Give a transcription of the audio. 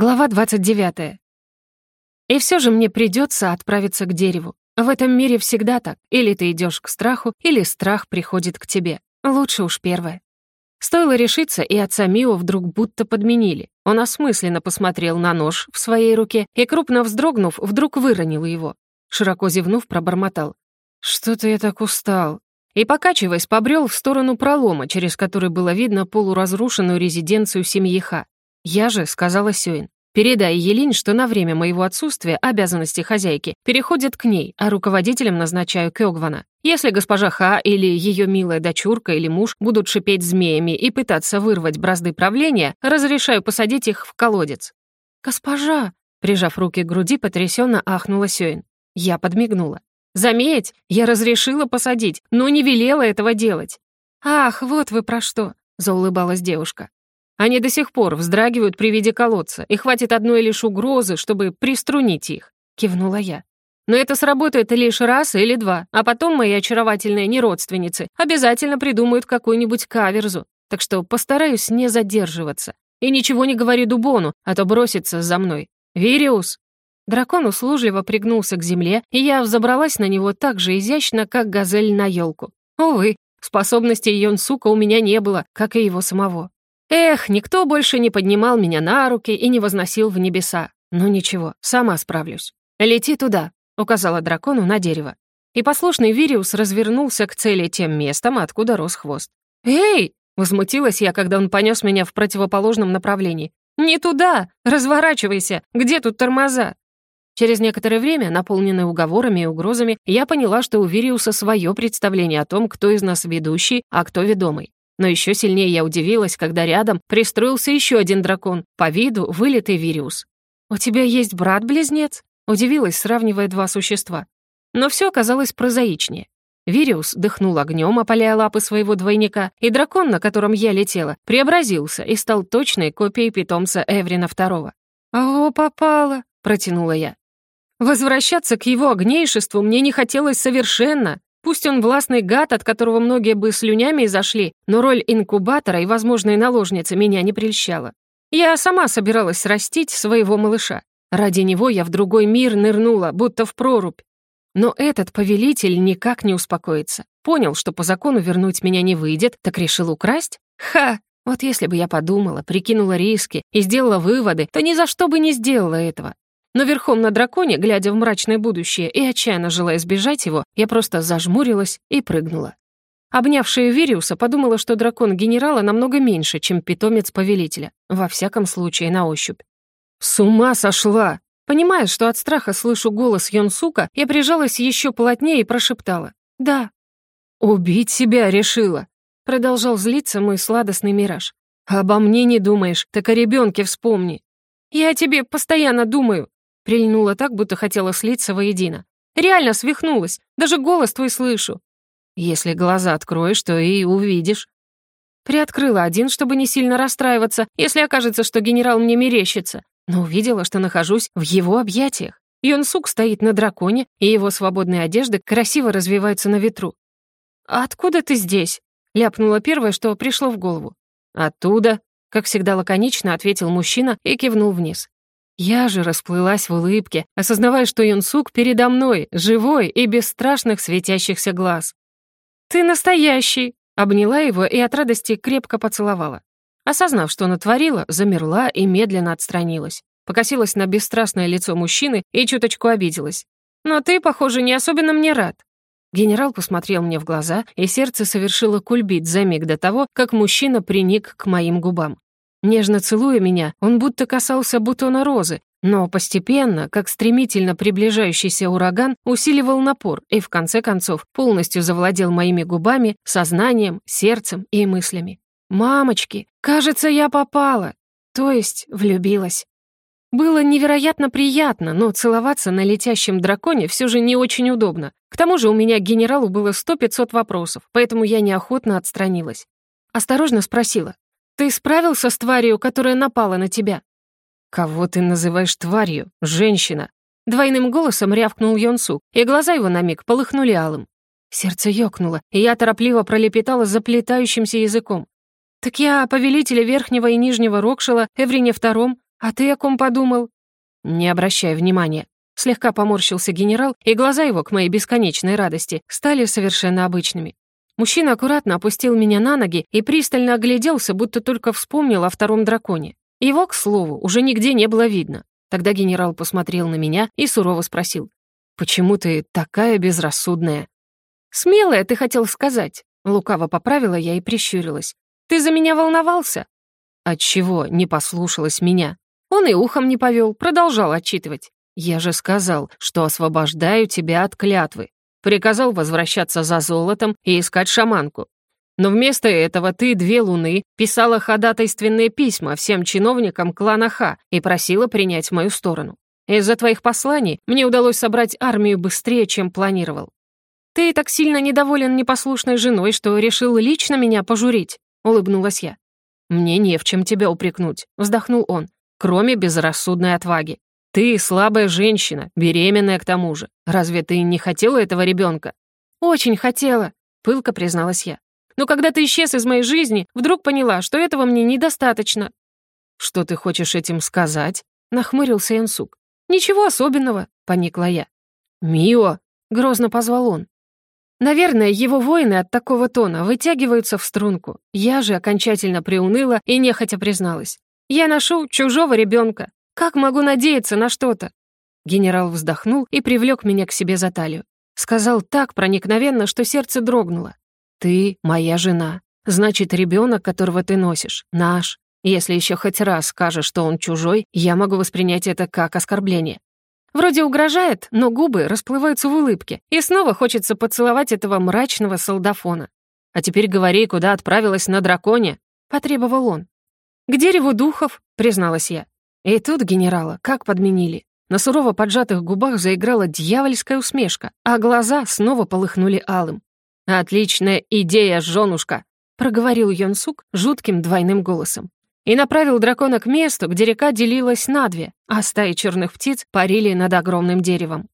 Глава 29. И все же мне придется отправиться к дереву. В этом мире всегда так. Или ты идешь к страху, или страх приходит к тебе. Лучше уж первое. Стоило решиться, и отца Мио вдруг будто подменили. Он осмысленно посмотрел на нож в своей руке и, крупно вздрогнув, вдруг выронил его. Широко зевнув, пробормотал. «Что-то я так устал». И, покачиваясь, побрел в сторону пролома, через который было видно полуразрушенную резиденцию семьи Ха. Я же сказала Сюин. Передай Елинь, что на время моего отсутствия обязанности хозяйки переходят к ней, а руководителем назначаю Кёгвана. Если госпожа Ха или ее милая дочурка или муж будут шипеть змеями и пытаться вырвать бразды правления, разрешаю посадить их в колодец». «Госпожа!» Прижав руки к груди, потрясенно ахнула Сюин. Я подмигнула. «Заметь, я разрешила посадить, но не велела этого делать». «Ах, вот вы про что!» — заулыбалась девушка. Они до сих пор вздрагивают при виде колодца, и хватит одной лишь угрозы, чтобы приструнить их», — кивнула я. «Но это сработает лишь раз или два, а потом мои очаровательные неродственницы обязательно придумают какую-нибудь каверзу, так что постараюсь не задерживаться. И ничего не говори Дубону, а то бросится за мной. Вириус!» Дракон услужливо пригнулся к земле, и я взобралась на него так же изящно, как газель на елку. Увы, способностей Йонсука у меня не было, как и его самого. Эх, никто больше не поднимал меня на руки и не возносил в небеса. Ну ничего, сама справлюсь. «Лети туда», — указала дракону на дерево. И послушный Вириус развернулся к цели тем местом, откуда рос хвост. «Эй!» — возмутилась я, когда он понес меня в противоположном направлении. «Не туда! Разворачивайся! Где тут тормоза?» Через некоторое время, наполненное уговорами и угрозами, я поняла, что у Вириуса свое представление о том, кто из нас ведущий, а кто ведомый. Но еще сильнее я удивилась, когда рядом пристроился еще один дракон, по виду вылитый Вириус. «У тебя есть брат-близнец?» — удивилась, сравнивая два существа. Но все оказалось прозаичнее. Вириус дыхнул огнем, опаляя лапы своего двойника, и дракон, на котором я летела, преобразился и стал точной копией питомца Эврина II. «О, попало!» — протянула я. Возвращаться к его огнейшеству мне не хотелось совершенно. Пусть он властный гад, от которого многие бы слюнями изошли, но роль инкубатора и возможной наложницы меня не прельщала. Я сама собиралась растить своего малыша. Ради него я в другой мир нырнула, будто в прорубь. Но этот повелитель никак не успокоится. Понял, что по закону вернуть меня не выйдет, так решил украсть? Ха! Вот если бы я подумала, прикинула риски и сделала выводы, то ни за что бы не сделала этого. Но верхом на драконе, глядя в мрачное будущее и отчаянно желая избежать его, я просто зажмурилась и прыгнула. Обнявшая Вириуса подумала, что дракон генерала намного меньше, чем питомец повелителя, во всяком случае на ощупь. «С ума сошла!» Понимая, что от страха слышу голос Йонсука, я прижалась еще плотнее и прошептала. «Да». «Убить себя решила», — продолжал злиться мой сладостный мираж. «Обо мне не думаешь, так о ребенке вспомни». «Я о тебе постоянно думаю», Прильнула так, будто хотела слиться воедино. Реально свихнулась, даже голос твой слышу. Если глаза откроешь, то и увидишь. Приоткрыла один, чтобы не сильно расстраиваться, если окажется, что генерал мне мерещится, но увидела, что нахожусь в его объятиях. Йонсук стоит на драконе, и его свободные одежды красиво развиваются на ветру. «А откуда ты здесь?» — ляпнула первое, что пришло в голову. «Оттуда», — как всегда лаконично ответил мужчина и кивнул вниз. Я же расплылась в улыбке, осознавая, что Юнсук передо мной, живой и без страшных светящихся глаз. «Ты настоящий!» — обняла его и от радости крепко поцеловала. Осознав, что натворила, замерла и медленно отстранилась. Покосилась на бесстрастное лицо мужчины и чуточку обиделась. «Но ты, похоже, не особенно мне рад». Генерал посмотрел мне в глаза, и сердце совершило кульбит за миг до того, как мужчина приник к моим губам. Нежно целуя меня, он будто касался бутона розы, но постепенно, как стремительно приближающийся ураган, усиливал напор и, в конце концов, полностью завладел моими губами, сознанием, сердцем и мыслями. «Мамочки, кажется, я попала!» То есть влюбилась. Было невероятно приятно, но целоваться на летящем драконе все же не очень удобно. К тому же у меня к генералу было сто-пятьсот вопросов, поэтому я неохотно отстранилась. Осторожно спросила, ты справился с тварью, которая напала на тебя?» «Кого ты называешь тварью, женщина?» Двойным голосом рявкнул Йонсу, и глаза его на миг полыхнули алым. Сердце ёкнуло, и я торопливо пролепетала заплетающимся языком. «Так я о повелителе Верхнего и Нижнего Рокшила, Эврине Втором, «А ты о ком подумал?» «Не обращай внимания». Слегка поморщился генерал, и глаза его, к моей бесконечной радости, стали совершенно обычными. Мужчина аккуратно опустил меня на ноги и пристально огляделся, будто только вспомнил о втором драконе. Его, к слову, уже нигде не было видно. Тогда генерал посмотрел на меня и сурово спросил. «Почему ты такая безрассудная?» «Смелая, ты хотел сказать». Лукаво поправила я и прищурилась. «Ты за меня волновался?» Отчего не послушалась меня? Он и ухом не повел, продолжал отчитывать. «Я же сказал, что освобождаю тебя от клятвы. Приказал возвращаться за золотом и искать шаманку. Но вместо этого ты две луны писала ходатайственные письма всем чиновникам клана Ха и просила принять мою сторону. Из-за твоих посланий мне удалось собрать армию быстрее, чем планировал. Ты так сильно недоволен непослушной женой, что решил лично меня пожурить», — улыбнулась я. «Мне не в чем тебя упрекнуть», — вздохнул он, «кроме безрассудной отваги. Ты слабая женщина, беременная к тому же. Разве ты не хотела этого ребенка? «Очень хотела», — пылко призналась я. Но когда ты исчез из моей жизни, вдруг поняла, что этого мне недостаточно». «Что ты хочешь этим сказать?» — нахмурился Янсук. «Ничего особенного», — поникла я. «Мио!» — грозно позвал он. Наверное, его воины от такого тона вытягиваются в струнку. Я же окончательно приуныла и нехотя призналась. «Я ношу чужого ребенка. Как могу надеяться на что-то?» Генерал вздохнул и привлек меня к себе за талию. Сказал так проникновенно, что сердце дрогнуло. «Ты моя жена. Значит, ребенок, которого ты носишь, наш. Если еще хоть раз скажешь, что он чужой, я могу воспринять это как оскорбление». Вроде угрожает, но губы расплываются в улыбке, и снова хочется поцеловать этого мрачного солдафона. «А теперь говори, куда отправилась на драконе?» — потребовал он. «К дереву духов», — призналась я. И тут генерала как подменили. На сурово поджатых губах заиграла дьявольская усмешка, а глаза снова полыхнули алым. «Отличная идея, женушка!» — проговорил Йонсук жутким двойным голосом. И направил дракона к месту, где река делилась на две, а стаи черных птиц парили над огромным деревом.